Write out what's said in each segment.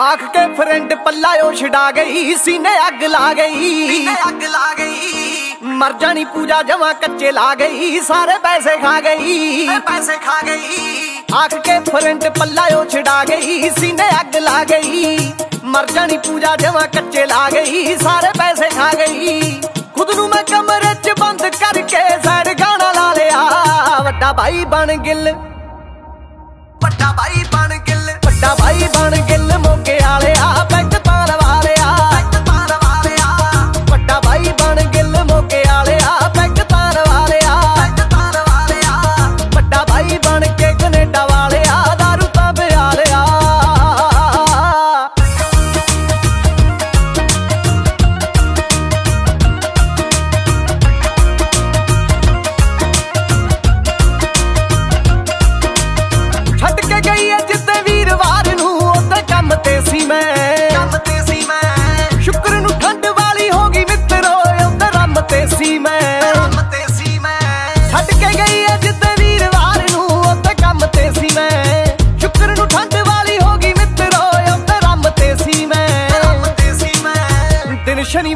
ਆਖ ਕੇ ਫਰੈਂਡ ਪੱਲਾ ਉਹ ਛਡਾ ਗਈ ਸੀਨੇ ਅੱਗ ਲਾ ਗਈ। ਅੱਗ ਲਾ ਗਈ। ਮਰ ਜਾਣੀ ਪੂਜਾ ਜਮਾ ਕੱਚੇ ਲਾ ਗਈ ਸਾਰੇ ਪੈਸੇ ਖਾ ਗਈ। ਪੈਸੇ ਖਾ ਗਈ। ਆਖ ਕੇ ਫਰੈਂਡ ਪੱਲਾ ਉਹ ਛਡਾ ਗਈ ਸੀਨੇ ਅੱਗ ਲਾ ਗਈ। ਮਰ ਜਾਣੀ ਪੂਜਾ ਜਮਾ ਕੱਚੇ ਲਾ ਗਈ ਸਾਰੇ ਪੈਸੇ ਖਾ ਗਈ। ਖੁਦ ਨੂੰ ਮੈਂ ਕਮਰੇ 'ਚ ਬੰਦ ਕਰਕੇ ਸੈਡ ਗਾਣਾ ਲਾ ਲਿਆ। ਵੱਡਾ ਭਾਈ ਬਣ ਗਿੱਲ। ਵੱਡਾ ਭਾਈ ਬਣ ਭਾਈ ਬਣ ਗਿੱਲ ਮੋਗੇ ਵਾਲਿਆ ਪੈਗ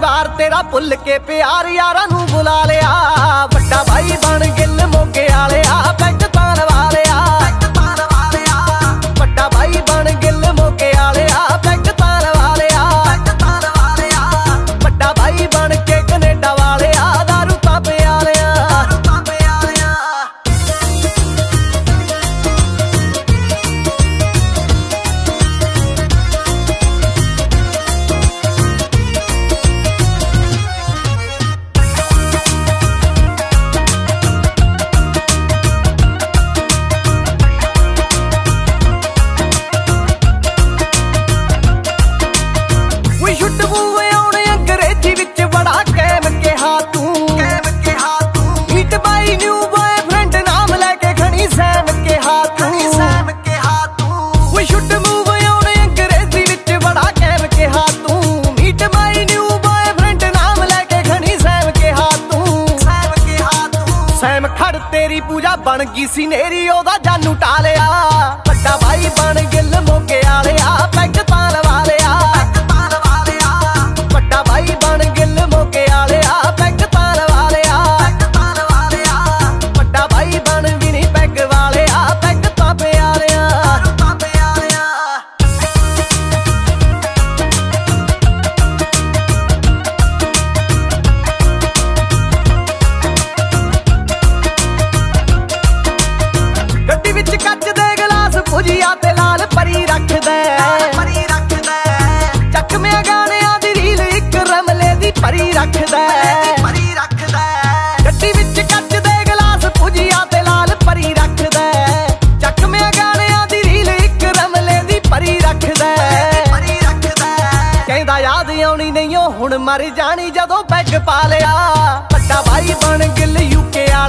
ਦਿਨ ਤੇਰਾ ਭੁੱਲ ਕੇ ਪਿਆਰ ਯਾਰਾਂ ਨੂੰ ਬੁਲਾ ਲਿਆ। ਵੱਡਾ ਭਾਈ ਬਣ ਗਿੱਲ ਮੋਗੇ ਵਾਲਿਆ ਪੈਗ ਤਾਂ ਲਵਾ ਲਿਆ। ਵੱਡਾ ਭਾਈ ਬਣ ਗਿੱਲ ਮੋਗੇ ਵਾਲਿਆ ਪੈਗ ਤਾਂ ਵਾਲਿਆ ਵੱਡਾ ਭਾਈ ਬਣ ਸੈਮ ਖੜ ਤੇਰੀ ਪੂਜਾ ਬਣ ਗਈ ਸੀ ਨੇਰੀ, ਉਹਦਾ ਜਾਨੂ ਟਾਲਿਆ ਵੱਡਾ ਭਾਈ ਬਣ ਗਿੱਲ ਆਉਣੀ ਹੁਣ ਮਰ ਜਾਣੀ ਜਦੋਂ ਬੈਗ ਪਾ ਲਿਆ। ਵੱਡਾ ਭਾਈ ਬਣ ਗਿੱਲ ਯੂਕੇ ਵਾਲਿਆ